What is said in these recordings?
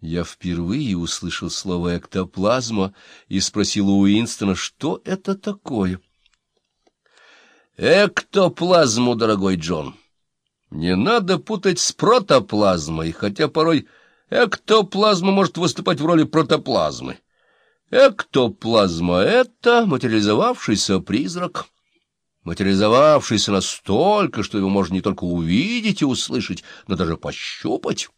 Я впервые услышал слово «эктоплазма» и спросил у Уинстона, что это такое. «Эктоплазму, дорогой Джон, не надо путать с протоплазмой, хотя порой эктоплазма может выступать в роли протоплазмы. Эктоплазма — это материализовавшийся призрак» материализовавшийся настолько, что его можно не только увидеть и услышать, но даже пощупать.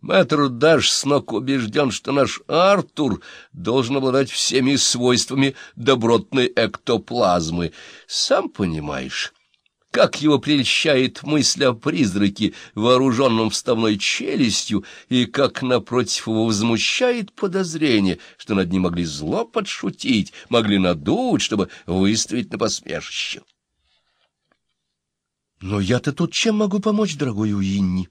Мэтр Даш Снок убежден, что наш Артур должен обладать всеми свойствами добротной эктоплазмы. Сам понимаешь, как его прельщает мысль о призраке, вооруженном вставной челюстью, и как, напротив его, возмущает подозрение, что над ним могли зло подшутить, могли надуть, чтобы выставить на посмешище. Но я-то тут чем могу помочь, дорогой Уинни?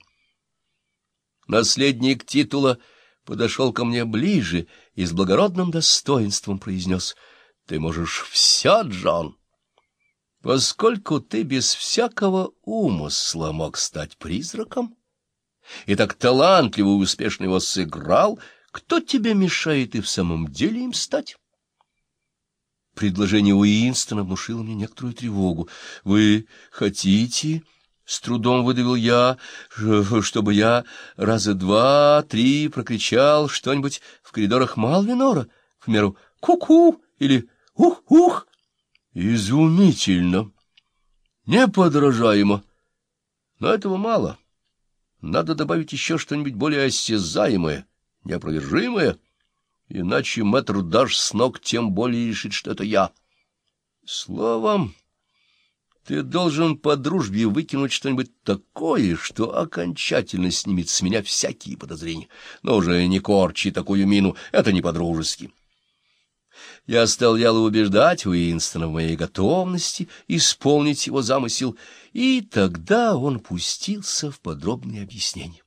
Наследник титула подошел ко мне ближе и с благородным достоинством произнес, «Ты можешь все, Джон, поскольку ты без всякого умысла мог стать призраком, и так талантливо и успешно его сыграл, кто тебе мешает и в самом деле им стать?» Предложение Уинстона внушило мне некоторую тревогу. «Вы хотите...» С трудом выдавил я, чтобы я раза два-три прокричал что-нибудь в коридорах Малвинора, к примеру, «ку-ку» или «ух-ух». Изумительно, неподражаемо. Но этого мало. Надо добавить еще что-нибудь более осязаемое, неопровержимое, иначе мэтр Даш с ног тем более решит, что это я. Словом... Ты должен по дружбе выкинуть что-нибудь такое, что окончательно снимет с меня всякие подозрения. Но уже не корчи такую мину, это не по-дружески. Я стал яло убеждать Уинстона в моей готовности исполнить его замысел, и тогда он пустился в подробные объяснения.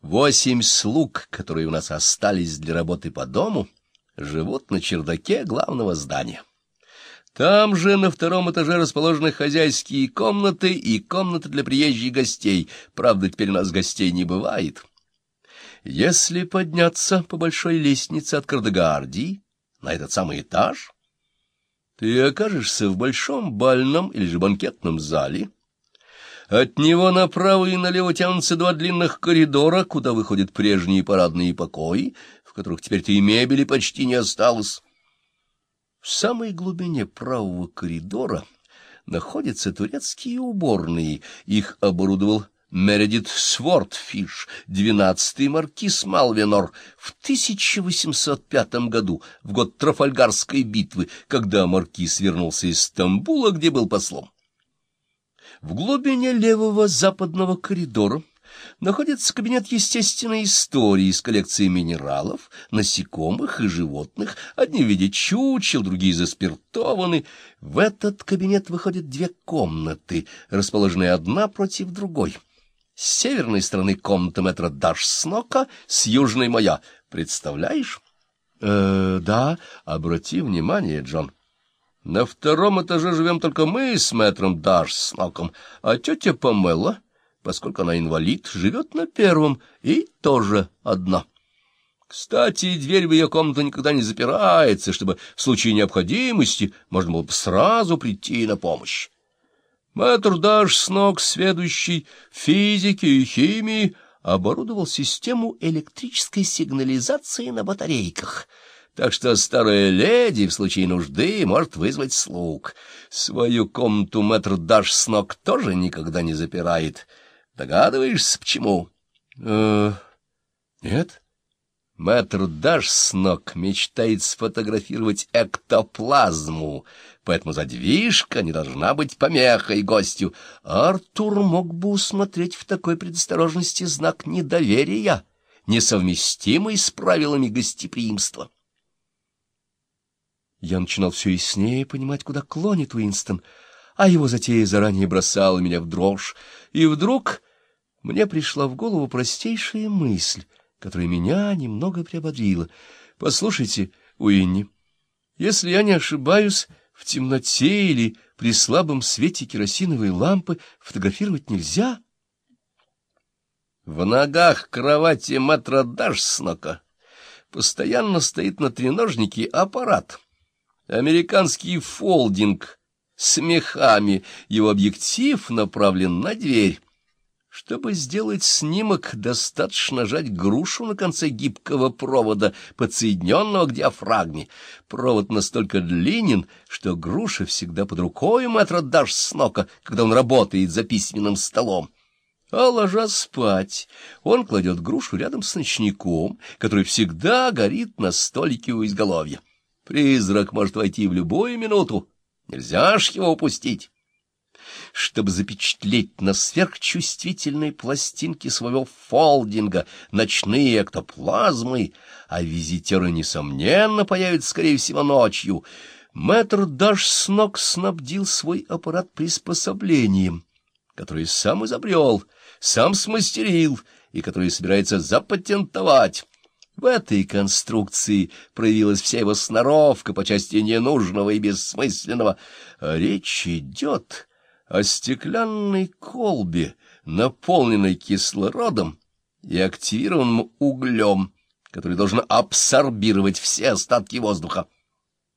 Восемь слуг, которые у нас остались для работы по дому, живут на чердаке главного здания. Там же на втором этаже расположены хозяйские комнаты и комнаты для приезжих гостей. Правда, теперь у нас гостей не бывает. Если подняться по большой лестнице от Кардегардии на этот самый этаж, ты окажешься в большом бальном или же банкетном зале. От него направо и налево тянутся два длинных коридора, куда выходят прежние парадные покои, в которых теперь-то и мебели почти не осталось. В самой глубине правого коридора находятся турецкие уборные. Их оборудовал Мередит Свортфиш, двенадцатый маркиз Малвенор, в 1805 году, в год Трафальгарской битвы, когда маркиз вернулся из Стамбула, где был послом. В глубине левого западного коридора находится кабинет естественной истории с коллекцией минералов, насекомых и животных, одни в виде чучел, другие заспиртованы. В этот кабинет выходят две комнаты, расположенные одна против другой. С северной стороны комната метра Дашснока, с южной моя. Представляешь? Э, да, обрати внимание, Джон. На втором этаже живем только мы с мэтром Дашсноком, а тетя Памела поскольку она инвалид, живет на первом и тоже одна. Кстати, дверь в ее комнату никогда не запирается, чтобы в случае необходимости можно было бы сразу прийти на помощь. Мэтр Даш Сног, сведущий физики и химии, оборудовал систему электрической сигнализации на батарейках — так что старая леди в случае нужды может вызвать слуг. Свою комнату мэтр Даш Сног тоже никогда не запирает — Догадываешься, почему? Э, нет. Мэтр Даш с ног мечтает сфотографировать эктоплазму, поэтому задвижка не должна быть помехой гостю. Артур мог бы усмотреть в такой предосторожности знак недоверия, несовместимый с правилами гостеприимства. Я начинал все яснее понимать, куда клонит Уинстон — а его затея заранее бросала меня в дрожь. И вдруг мне пришла в голову простейшая мысль, которая меня немного приободрила. Послушайте, Уинни, если я не ошибаюсь, в темноте или при слабом свете керосиновой лампы фотографировать нельзя. В ногах кровати мэтра Дашснока постоянно стоит на треножнике аппарат. Американский фолдинг с мехами, его объектив направлен на дверь. Чтобы сделать снимок, достаточно нажать грушу на конце гибкого провода, подсоединенного к диафрагме. Провод настолько длинен, что груша всегда под рукой мэтра Даш Снока, когда он работает за письменным столом. А ложась спать, он кладет грушу рядом с ночником, который всегда горит на столике у изголовья. Призрак может войти в любую минуту, нельзя ж его упустить чтобы запечатлеть на сверхчувствительной пластинке своего фолдинга ночные эктоплазмы, а визитеры, несомненно, появятся, скорее всего, ночью. Мэтр Даш Снок снабдил свой аппарат приспособлением, который сам изобрел, сам смастерил и который собирается запатентовать. В этой конструкции проявилась вся его сноровка по части ненужного и бессмысленного. речь идет о стеклянной колбе, наполненной кислородом и активированным углем, который должен абсорбировать все остатки воздуха.